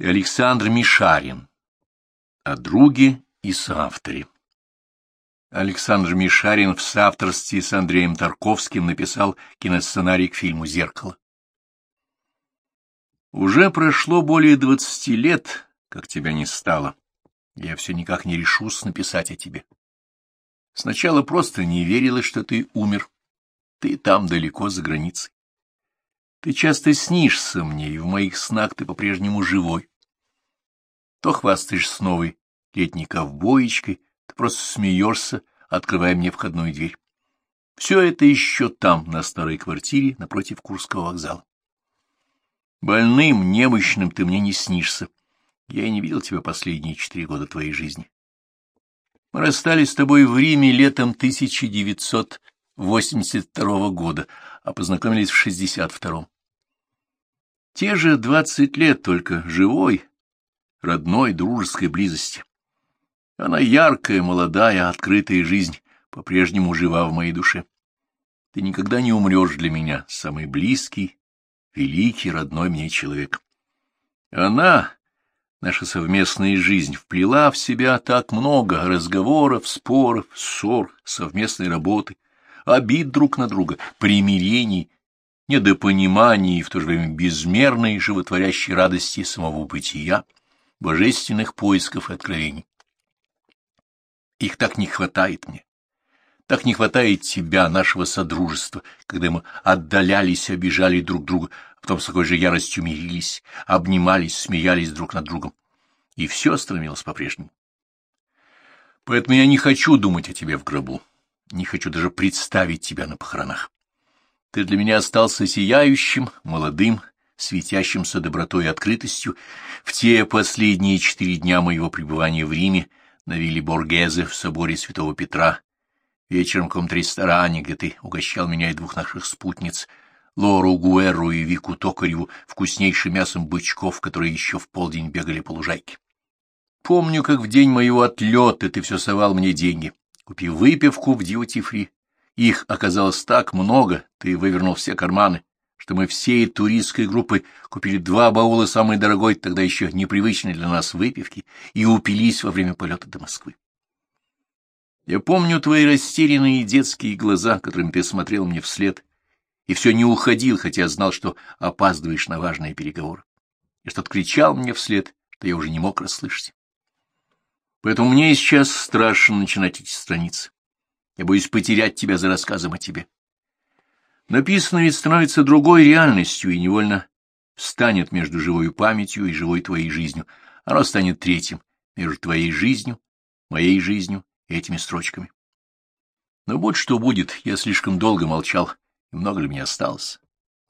Александр Мишарин. О друге и соавторе. Александр Мишарин в соавторстве с Андреем Тарковским написал киносценарий к фильму «Зеркало». Уже прошло более двадцати лет, как тебя не стало. Я все никак не решусь написать о тебе. Сначала просто не верилось, что ты умер. Ты там далеко за границей. Ты часто снишься мне, и в моих снах ты по-прежнему живой. То хвастаешься новой летней ковбоечкой, ты просто смеешься, открывая мне входную дверь. Все это еще там, на старой квартире, напротив Курского вокзала. Больным, немощным ты мне не снишься. Я и не видел тебя последние четыре года твоей жизни. Мы расстались с тобой в Риме летом 1982 года, а познакомились в 62-м. Те же двадцать лет, только живой, родной, дружеской близости. Она яркая, молодая, открытая жизнь, по-прежнему жива в моей душе. Ты никогда не умрешь для меня, самый близкий, великий, родной мне человек. Она, наша совместная жизнь, вплела в себя так много разговоров, споров, ссор, совместной работы, обид друг на друга, примирений, недопониманий и в то же время безмерной животворящей радости самого бытия, божественных поисков и откровений. Их так не хватает мне. Так не хватает тебя, нашего содружества, когда мы отдалялись, обижали друг друга, а потом с такой же яростью мирились, обнимались, смеялись друг над другом. И все остановилось по-прежнему. Поэтому я не хочу думать о тебе в гробу, не хочу даже представить тебя на похоронах. Ты для меня остался сияющим, молодым, светящимся добротой и открытостью. В те последние четыре дня моего пребывания в Риме на вилле Боргезе в соборе Святого Петра, вечером в каком-то ресторане, где ты угощал меня и двух наших спутниц, Лору Гуэру и Вику Токареву, вкуснейшим мясом бычков, которые еще в полдень бегали по лужайке. Помню, как в день моего отлета ты все совал мне деньги, купив выпивку в дьюти-фри их оказалось так много, ты вывернул все карманы, что мы всей туристской группой купили два баула самой дорогой, тогда еще непривычной для нас выпивки, и упились во время полета до Москвы. Я помню твои растерянные детские глаза, которыми ты смотрел мне вслед, и все не уходил, хотя знал, что опаздываешь на важные переговоры, и что-то кричал мне вслед, что я уже не мог расслышать. Поэтому мне сейчас страшно начинать эти страницы. Я боюсь потерять тебя за рассказом о тебе. Написанное ведь становится другой реальностью и невольно встанет между живой памятью и живой твоей жизнью. Оно станет третьим между твоей жизнью, моей жизнью и этими строчками. Но вот что будет, я слишком долго молчал, и много ли мне осталось?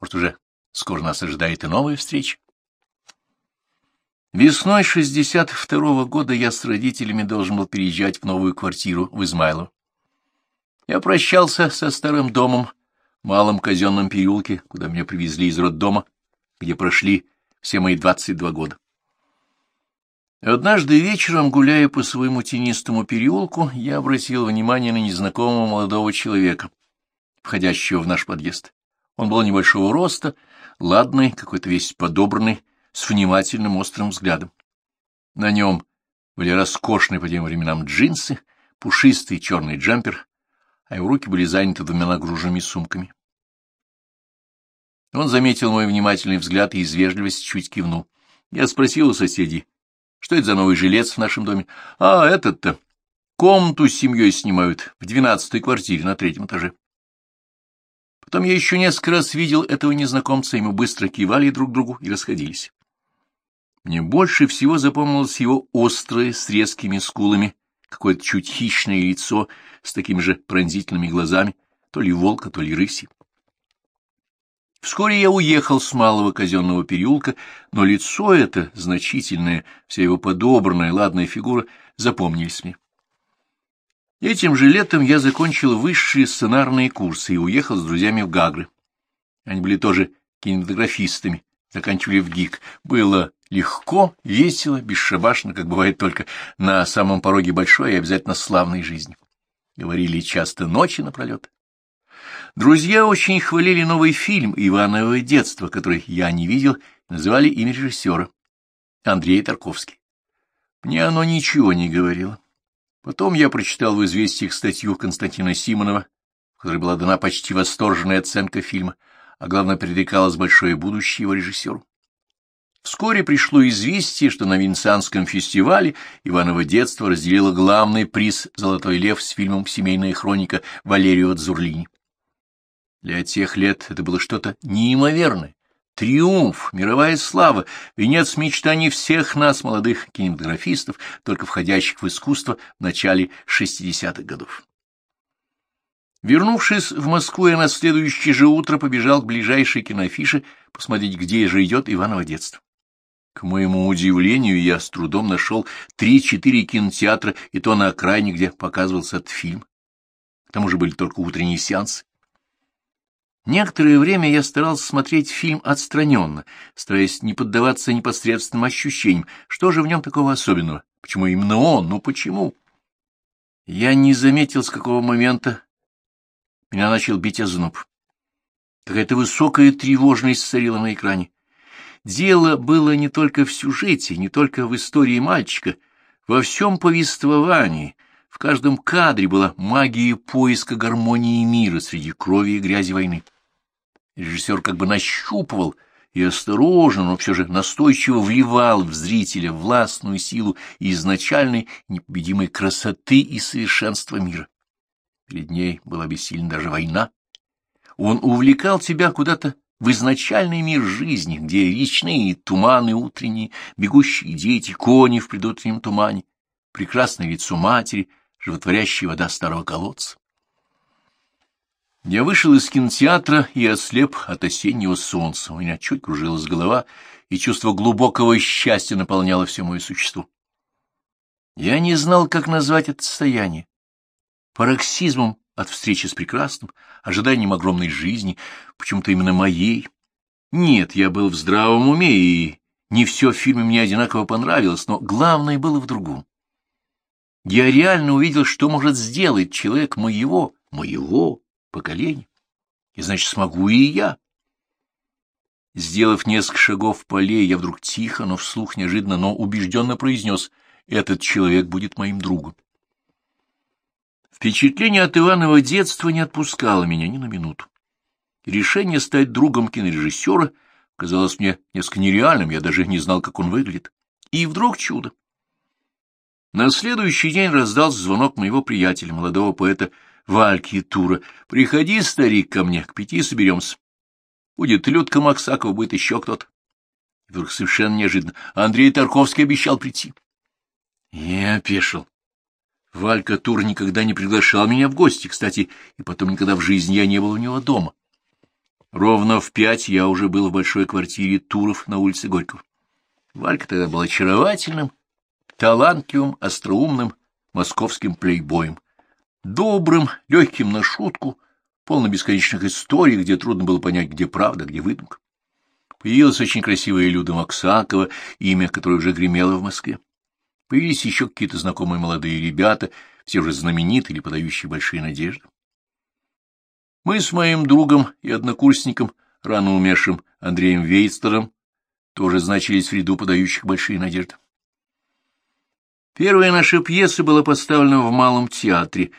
Может, уже скоро нас ожидает и новая встреча? Весной 62-го года я с родителями должен был переезжать в новую квартиру в Измайлово. Я прощался со старым домом в малом казенном переулке, куда меня привезли из роддома, где прошли все мои двадцать два года. Однажды вечером, гуляя по своему тенистому переулку, я обратил внимание на незнакомого молодого человека, входящего в наш подъезд. Он был небольшого роста, ладный, какой-то весь подобранный, с внимательным острым взглядом. На нем были роскошные по тем временам джинсы, пушистый черный джемпер, а его руки были заняты двумя нагруженными сумками. Он заметил мой внимательный взгляд и из вежливости чуть кивнул. Я спросил у соседей, что это за новый жилец в нашем доме. А, этот-то. Комнату с семьей снимают в двенадцатой квартире на третьем этаже. Потом я еще несколько раз видел этого незнакомца, и мы быстро кивали друг другу и расходились. Мне больше всего запомнилось его острое, с резкими скулами, какое-то чуть хищное лицо с такими же пронзительными глазами, то ли волка, то ли рыси. Вскоре я уехал с малого казенного переулка, но лицо это, значительное, вся его подобранная, ладная фигура, запомнились мне. Этим же летом я закончил высшие сценарные курсы и уехал с друзьями в Гагры. Они были тоже кинематографистами, заканчивали в ГИК. Было легко, весело, бесшабашно, как бывает только на самом пороге большой и обязательно славной жизни. Говорили часто ночи напролет. Друзья очень хвалили новый фильм «Иваново детство», который я не видел, называли имя режиссера. Андрей Тарковский. Мне оно ничего не говорило. Потом я прочитал в «Известиях» статью Константина Симонова, в которой была дана почти восторженная оценка фильма, а главное, предрекалось большое будущее его режиссеру. Вскоре пришло известие, что на Венецианском фестивале Иваново детство разделило главный приз «Золотой лев» с фильмом «Семейная хроника» Валерию Дзурлини. Для тех лет это было что-то неимоверное. Триумф, мировая слава, венец мечтаний всех нас, молодых кинематографистов, только входящих в искусство в начале 60-х годов. Вернувшись в Москву, я на следующее же утро побежал к ближайшей киноафише посмотреть, где же идет Иваново детство. К моему удивлению, я с трудом нашел три-четыре кинотеатра, и то на окраине, где показывался этот фильм. К тому же были только утренние сеансы. Некоторое время я старался смотреть фильм отстраненно, стараясь не поддаваться непосредственным ощущениям. Что же в нем такого особенного? Почему именно он? Ну почему? Я не заметил, с какого момента меня начал бить озноб. Какая-то высокая тревожность царила на экране. Дело было не только в сюжете, не только в истории мальчика. Во всем повествовании, в каждом кадре была магия поиска гармонии мира среди крови и грязи войны. Режиссер как бы нащупывал и осторожно, но все же настойчиво вливал в зрителя властную силу изначальной непобедимой красоты и совершенства мира. Перед ней была бессильна даже война. Он увлекал тебя куда-то в изначальный мир жизни, где речные туманы утренние, бегущие дети, кони в предутреннем тумане, прекрасное лицо матери, животворящая вода старого колодца. Я вышел из кинотеатра и ослеп от осеннего солнца. У меня чуть кружилась голова, и чувство глубокого счастья наполняло все мое существо. Я не знал, как назвать это состояние. Пароксизмом от встречи с прекрасным, ожиданием огромной жизни, почему-то именно моей. Нет, я был в здравом уме, и не все в фильме мне одинаково понравилось, но главное было в другом. Я реально увидел, что может сделать человек моего, моего поколения, и значит, смогу и я. Сделав несколько шагов по аллее, я вдруг тихо, но вслух неожиданно, но убежденно произнес, этот человек будет моим другом. Впечатление от Иванова детства не отпускало меня ни на минуту. Решение стать другом кинорежиссера казалось мне несколько нереальным, я даже не знал, как он выглядит. И вдруг чудо. На следующий день раздался звонок моего приятеля, молодого поэта Вальки Тура. «Приходи, старик, ко мне, к пяти соберемся. Будет Людка Максакова, будет еще кто-то». Вдруг совершенно неожиданно. Андрей Тарковский обещал прийти. Я опешил. Валька Тур никогда не приглашал меня в гости, кстати, и потом никогда в жизни я не был у него дома. Ровно в пять я уже был в большой квартире Туров на улице Горького. Валька тогда был очаровательным, талантливым, остроумным московским плейбоем, добрым, легким на шутку, полно бесконечных историй, где трудно было понять, где правда, где выдумка. Появилась очень красивая Люда Максакова, имя которой уже гремело в Москве. Появились еще какие-то знакомые молодые ребята, все уже знаменитые или подающие большие надежды. Мы с моим другом и однокурсником, рано умершим Андреем Вейстером, тоже значились в ряду подающих большие надежды. Первая наша пьеса была поставлена в Малом театре.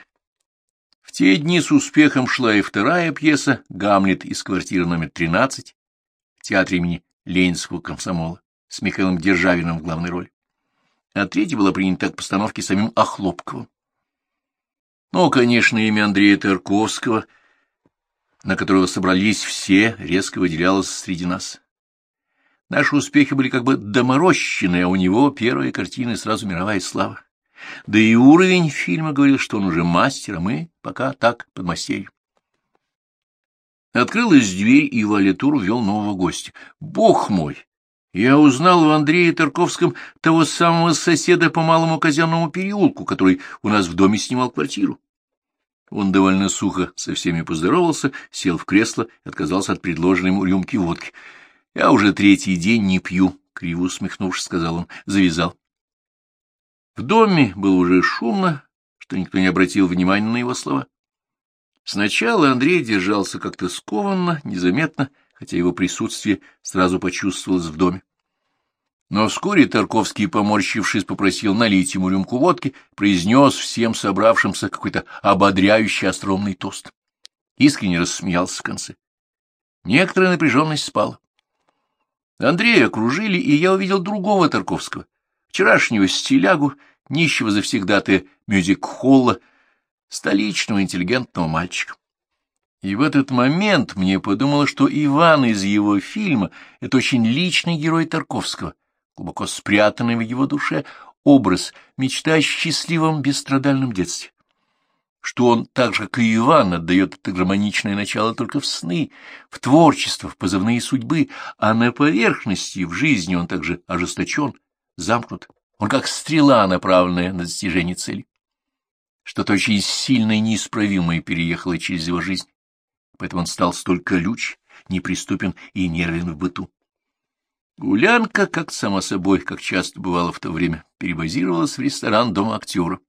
В те дни с успехом шла и вторая пьеса «Гамлет» из квартиры номер 13 в театре имени Ленинского комсомола с Михаилом Державиным в главной роли а третья была принята к постановке самим Охлопковым. Ну, конечно, имя Андрея Тарковского, на которого собрались все, резко выделялось среди нас. Наши успехи были как бы доморощены, а у него первая картина сразу мировая слава. Да и уровень фильма говорил, что он уже мастер, а мы пока так, подмастерье. Открылась дверь, и Валя Тур ввел нового гостя. Бог мой! Я узнал в Андрее Тарковском того самого соседа по Малому казенному переулку, который у нас в доме снимал квартиру. Он довольно сухо со всеми поздоровался, сел в кресло и отказался от предложенной ему рюмки водки. — Я уже третий день не пью, — криво усмехнувшись, сказал он, завязал. В доме было уже шумно, что никто не обратил внимания на его слова. Сначала Андрей держался как-то скованно, незаметно, — хотя его присутствие сразу почувствовалось в доме. Но вскоре Тарковский, поморщившись, попросил налить ему рюмку водки, произнес всем собравшимся какой-то ободряющий остромный тост. Искренне рассмеялся в конце. Некоторая напряженность спала. Андрея окружили, и я увидел другого Тарковского, вчерашнего стилягу, нищего завсегдатая мюзик-холла, столичного интеллигентного мальчика. И в этот момент мне подумалось, что Иван из его фильма — это очень личный герой Тарковского, глубоко спрятанный в его душе образ, мечта о счастливом бесстрадальном детстве что он, так же, как и Иван, отдает это гармоничное начало только в сны, в творчество, в позывные судьбы, а на поверхности, в жизни он также ожесточен, замкнут. Он как стрела, направленная на достижение цели. Что-то очень сильное и неисправимое переехало через его жизнь, поэтому он стал столь колюч, неприступен и нервен в быту. Гулянка, как само собой, как часто бывало в то время, перебазировалась в ресторан Дома актера.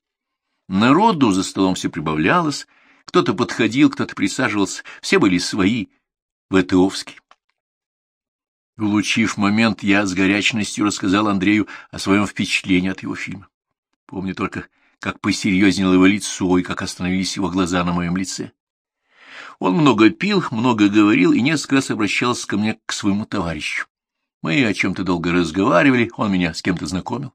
Народу за столом все прибавлялось, кто-то подходил, кто-то присаживался, все были свои, ВТОвские. Улучив момент, я с горячностью рассказал Андрею о своем впечатлении от его фильма. Помню только, как посерьезнело его лицо и как остановились его глаза на моем лице. Он много пил, много говорил и несколько раз обращался ко мне, к своему товарищу. Мы о чем-то долго разговаривали, он меня с кем-то знакомил.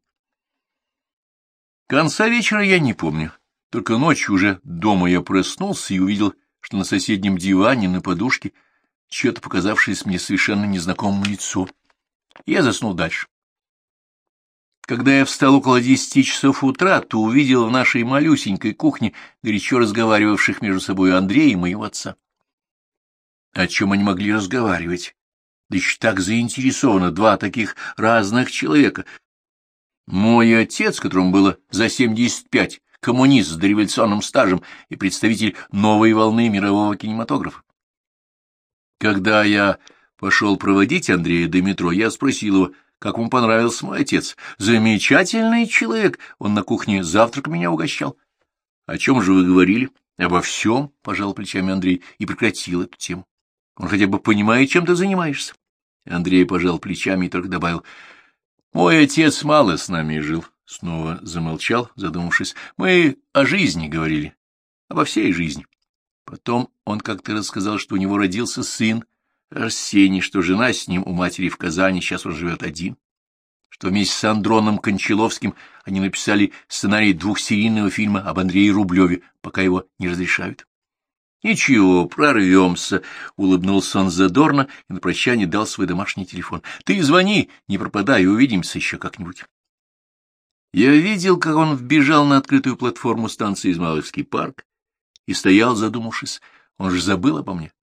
Конца вечера я не помню. Только ночью уже дома я проснулся и увидел, что на соседнем диване на подушке чье-то показавшееся мне совершенно незнакомое лицо. Я заснул дальше. Когда я встал около десяти часов утра, то увидел в нашей малюсенькой кухне горячо разговаривавших между собой Андрея и моего отца. О чем они могли разговаривать? Да еще так заинтересованы два таких разных человека, мой отец, которому было за 75, коммунист с дореволюционным стажем и представитель новой волны мирового кинематографа. Когда я пошел проводить Андрея до метро, я спросил его, как ему понравился мой отец. Замечательный человек, он на кухне завтрак меня угощал. — О чем же вы говорили? — Обо всем, — пожал плечами Андрей и прекратил эту тему. — Он хотя бы понимает, чем ты занимаешься. Андрей пожал плечами и только добавил, — мой отец мало с нами жил, — снова замолчал, задумавшись. Мы о жизни говорили, обо всей жизни. Потом он как-то рассказал, что у него родился сын, Арсений, что жена с ним у матери в Казани, сейчас он живет один, что вместе с Андроном Кончаловским они написали сценарий двухсерийного фильма об Андрее Рублеве, пока его не разрешают. — Ничего, прорвемся, — улыбнулся он задорно и на прощание дал свой домашний телефон. — Ты звони, не пропадай, увидимся еще как-нибудь. Я видел, как он вбежал на открытую платформу станции Измайловский парк и стоял, задумавшись. Он же забыл обо мне.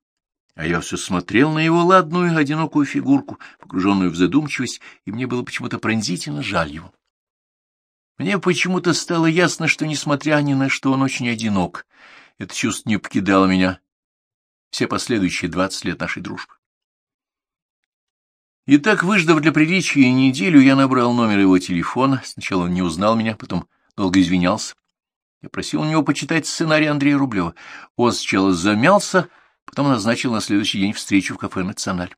А я все смотрел на его ладную, одинокую фигурку, погруженную в задумчивость, и мне было почему-то пронзительно жаль его. Мне почему-то стало ясно, что, несмотря ни на что, он очень одинок — это чувство не покидало меня все последующие двадцать лет нашей дружбы. И так, выждав для приличия неделю, я набрал номер его телефона. Сначала он не узнал меня, потом долго извинялся. Я просил у него почитать сценарий Андрея Рублева. Он сначала замялся, потом назначил на следующий день встречу в кафе «Националь».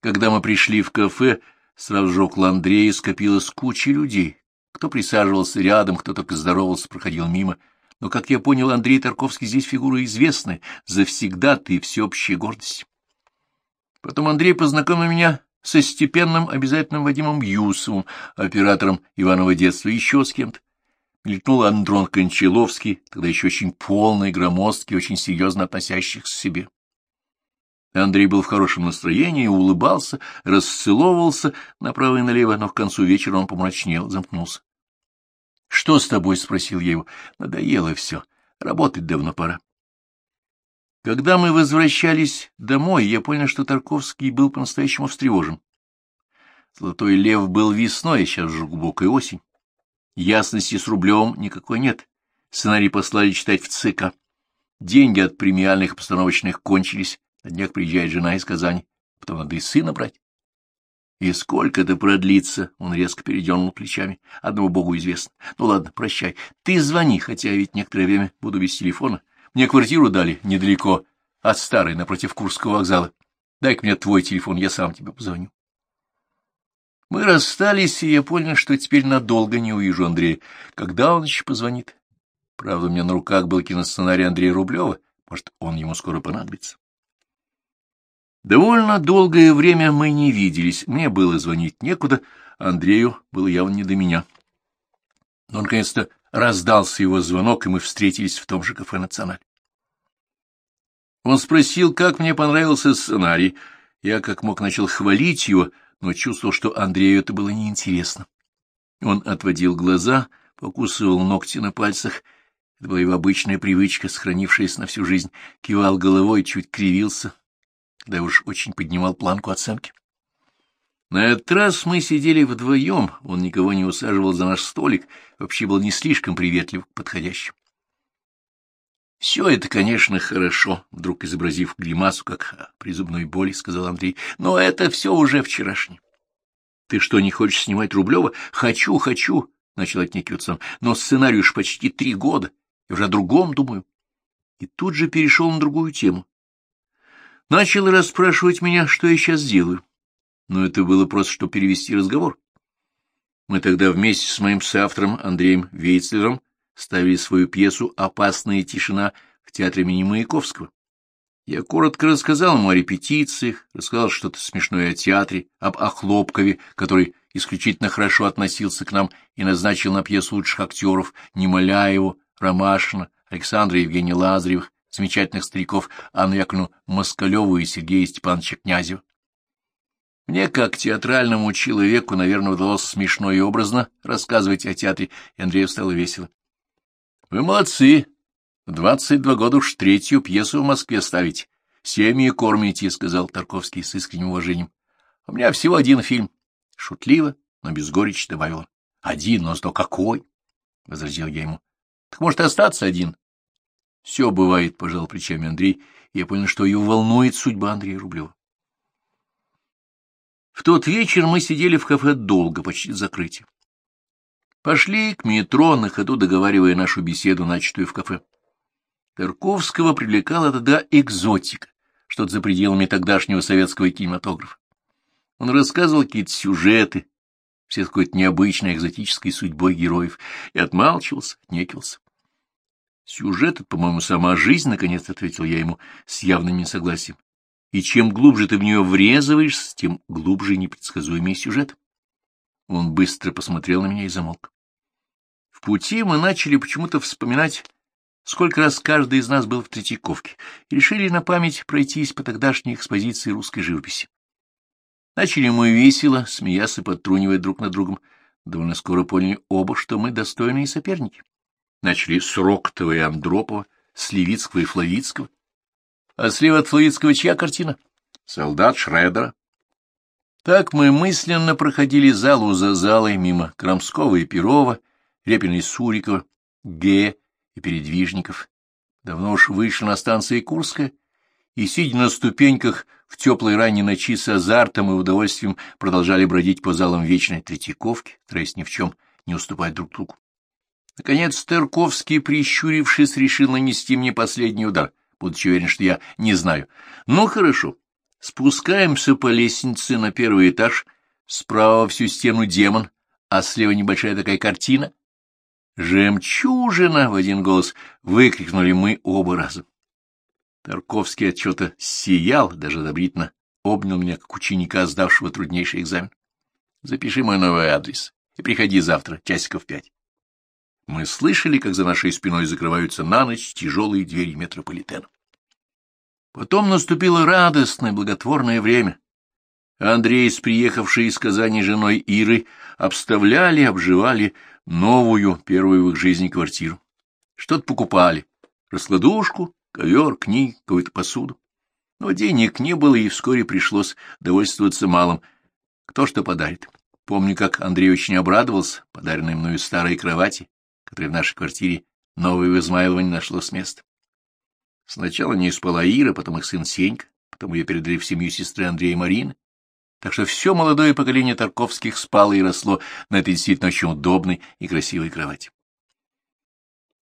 Когда мы пришли в кафе, сразу же около Андрея скопилась куча людей. Кто присаживался рядом, кто только здоровался, проходил мимо — но, как я понял, Андрей Тарковский здесь фигура известная, завсегда-то и всеобщая гордость. Потом Андрей познакомил меня со степенным обязательным Вадимом Юсовым, оператором Иванова детства, еще с кем-то. Мелькнул Андрон Кончаловский, тогда еще очень полный, громоздкий, очень серьезно относящихся к себе. Андрей был в хорошем настроении, улыбался, расцеловывался направо и налево, но к концу вечера он помрачнел, замкнулся. — Что с тобой? — спросил я его. — Надоело все. Работать давно пора. Когда мы возвращались домой, я понял, что Тарковский был по-настоящему встревожен. Золотой лев был весной, а сейчас уже глубокая осень. Ясности с рублем никакой нет. Сценарий послали читать в ЦК. Деньги от премиальных постановочных кончились. На днях приезжает жена из Казани. Потом надо и сына брать. И сколько это продлится? Он резко передернул плечами. Одному богу известно. Ну ладно, прощай. Ты звони, хотя ведь некоторое время буду без телефона. Мне квартиру дали недалеко от старой, напротив Курского вокзала. Дай-ка мне твой телефон, я сам тебе позвоню. Мы расстались, и я понял, что теперь надолго не увижу Андрея. Когда он еще позвонит? Правда, у меня на руках был киносценарий Андрея Рублева. Может, он ему скоро понадобится. Довольно долгое время мы не виделись. Мне было звонить некуда, Андрею было явно не до меня. Но, наконец-то, раздался его звонок, и мы встретились в том же кафе «Националь». Он спросил, как мне понравился сценарий. Я как мог начал хвалить его, но чувствовал, что Андрею это было неинтересно. Он отводил глаза, покусывал ногти на пальцах. Это была его обычная привычка, сохранившаяся на всю жизнь. Кивал головой, чуть кривился, когда уж очень поднимал планку оценки. На этот раз мы сидели вдвоем, он никого не усаживал за наш столик, вообще был не слишком приветлив к подходящим. — Все это, конечно, хорошо, — вдруг изобразив гримасу, как при зубной боли, — сказал Андрей, — но это все уже вчерашнее. — Ты что, не хочешь снимать Рублева? — Хочу, хочу, — начал отнекиваться он, — но сценарий уж почти три года, я уже о другом думаю. И тут же перешел на другую тему. Начал расспрашивать меня, что я сейчас делаю. Но это было просто, чтобы перевести разговор. Мы тогда вместе с моим соавтором Андреем Вейцлером ставили свою пьесу «Опасная тишина» в театре имени Маяковского. Я коротко рассказал ему о репетициях, рассказал что-то смешное о театре, об Охлопкове, который исключительно хорошо относился к нам и назначил на пьесу лучших актеров Немоляеву, Ромашина, Александра Евгения Лазаревых, замечательных стариков Анну Яковлевну Москалеву и Сергея Степановича Князева. Мне, как театральному человеку, наверное, удалось смешно и образно рассказывать о театре, и Андрею стало весело. — Вы молодцы. Двадцать два года уж третью пьесу в Москве ставите. Семьи кормите, — сказал Тарковский с искренним уважением. — У меня всего один фильм. Шутливо, но без горечи добавил. — Один, но зато какой? — возразил я ему. — Так может остаться один. — Все бывает, — пожал плечами Андрей, и я понял, что его волнует судьба Андрея Рублева. В тот вечер мы сидели в кафе долго, почти закрытие. Пошли к метро, на ходу договаривая нашу беседу, начатую в кафе. Тарковского привлекала тогда экзотика, что-то за пределами тогдашнего советского кинематографа. Он рассказывал какие-то сюжеты, все с какой-то необычной экзотической судьбой героев, и отмалчивался, отнекивался. Сюжет — это, по-моему, сама жизнь, — наконец ответил я ему с явным несогласием. И чем глубже ты в нее врезываешься, тем глубже и непредсказуемый сюжет. Он быстро посмотрел на меня и замолк. В пути мы начали почему-то вспоминать, сколько раз каждый из нас был в Третьяковке, и решили на память пройтись по тогдашней экспозиции русской живописи. Начали мы весело, смеясь и подтрунивая друг над другом. Довольно скоро поняли оба, что мы достойные соперники. Начали с Роктова и Андропова, с Левицкого и Флавицкого. А слева от Флавицкого чья картина? Солдат Шредера. Так мы мысленно проходили залу за залой мимо Крамского и Перова, Репина и Сурикова, Г. и Передвижников. Давно уж вышли на станции Курская, и, сидя на ступеньках в теплой ранней ночи с азартом и удовольствием, продолжали бродить по залам вечной Третьяковки, стараясь ни в чем не уступать друг другу. Наконец Тарковский, прищурившись, решил нанести мне последний удар, будучи уверен, что я не знаю. Ну, хорошо. Спускаемся по лестнице на первый этаж, справа всю стену демон, а слева небольшая такая картина. «Жемчужина!» — в один голос выкрикнули мы оба разом. Тарковский отчета сиял, даже одобрительно обнял меня, как ученика, сдавшего труднейший экзамен. «Запиши мой новый адрес и приходи завтра, часиков пять». Мы слышали, как за нашей спиной закрываются на ночь тяжелые двери метрополитена. Потом наступило радостное, благотворное время. Андрей с приехавшей из Казани женой Иры обставляли, обживали новую, первую в их жизни квартиру. Что-то покупали. Раскладушку, ковер, книги, какую-то посуду. Но денег не было, и вскоре пришлось довольствоваться малым. Кто что подарит. Помню, как Андрей очень обрадовался подаренной мною старой кровати, которая в нашей квартире новой в Измайлово не нашлось места. Сначала не спала Ира, потом их сын Сенька, потом ее передали в семью сестры Андрея и Марины. Так что все молодое поколение Тарковских спало и росло на этой действительно очень удобной и красивой кровати.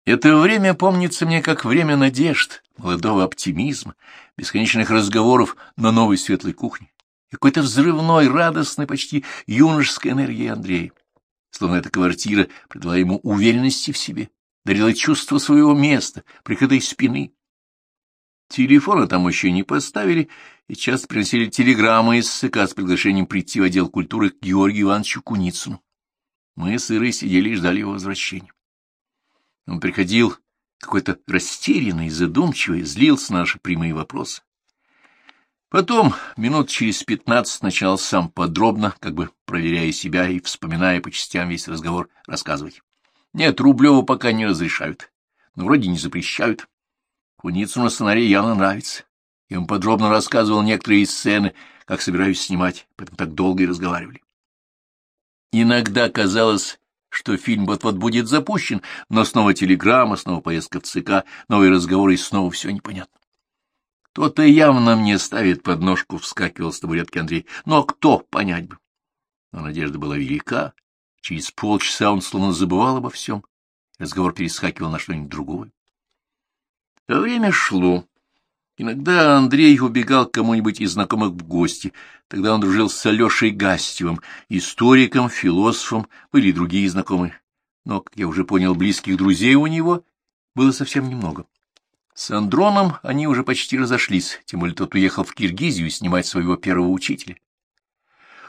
Это время помнится мне как время надежд, молодого оптимизма, бесконечных разговоров на новой светлой кухне. какой-то взрывной, радостной, почти юношеской энергией Андрея. Словно эта квартира придала ему уверенности в себе, дарила чувство своего места, прикрытой спины. Телефона там еще не поставили, и часто приносили телеграммы из СК с приглашением прийти в отдел культуры к Георгию Ивановичу Куницыну. Мы с Ирой сидели и ждали его возвращения. Он приходил какой-то растерянный, задумчивый, злился на наши прямые вопросы. Потом, минут через пятнадцать, сначала сам подробно, как бы проверяя себя и вспоминая по частям весь разговор, рассказывать. Нет, Рублеву пока не разрешают, но вроде не запрещают. Куницыну сценарий явно нравится. Я ему подробно рассказывал некоторые сцены, как собираюсь снимать, поэтому так долго и разговаривали. Иногда казалось, что фильм вот-вот будет запущен, но снова телеграмма, снова поездка в ЦК, новые разговоры и снова все непонятно. Кто-то явно мне ставит подножку, вскакивал с табуретки Андрей. Но кто, понять бы. Но надежда была велика. Через полчаса он словно забывал обо всем. Разговор перескакивал на что-нибудь другое. А время шло. Иногда Андрей убегал к кому-нибудь из знакомых в гости. Тогда он дружил с Алешей Гастевым, историком, философом, были и другие знакомые. Но, как я уже понял, близких друзей у него было совсем немного. С Андроном они уже почти разошлись, тем более тот уехал в Киргизию снимать своего первого учителя.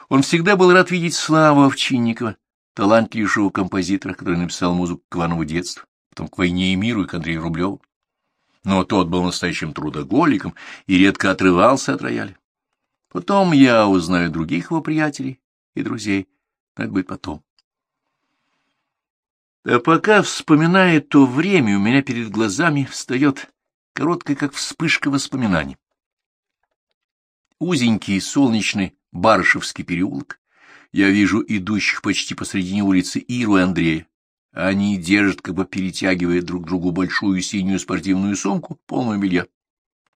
Он всегда был рад видеть Славу Овчинникова, талантливейшего композитора, который написал музыку к Иванову детству, потом к «Войне и миру» и к Андрею Рублеву но тот был настоящим трудоголиком и редко отрывался от рояля. Потом я узнаю других его приятелей и друзей, это будет потом. А пока, вспоминая то время, у меня перед глазами встает короткая, как вспышка воспоминаний. Узенький солнечный Барышевский переулок. Я вижу идущих почти посредине улицы Иру и Андрея. Они держат, как бы перетягивая друг другу большую синюю спортивную сумку, полную белья.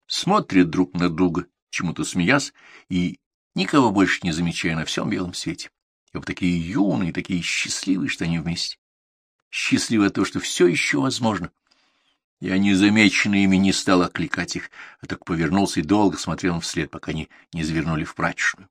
Смотрят друг на друга, чему-то смеясь, и никого больше не замечая на всем белом свете. И вот такие юные, такие счастливые, что они вместе. Счастливо то, что все еще возможно. Я незамеченный ими не стал окликать их, а так повернулся и долго смотрел вслед, пока они не завернули в прачечную.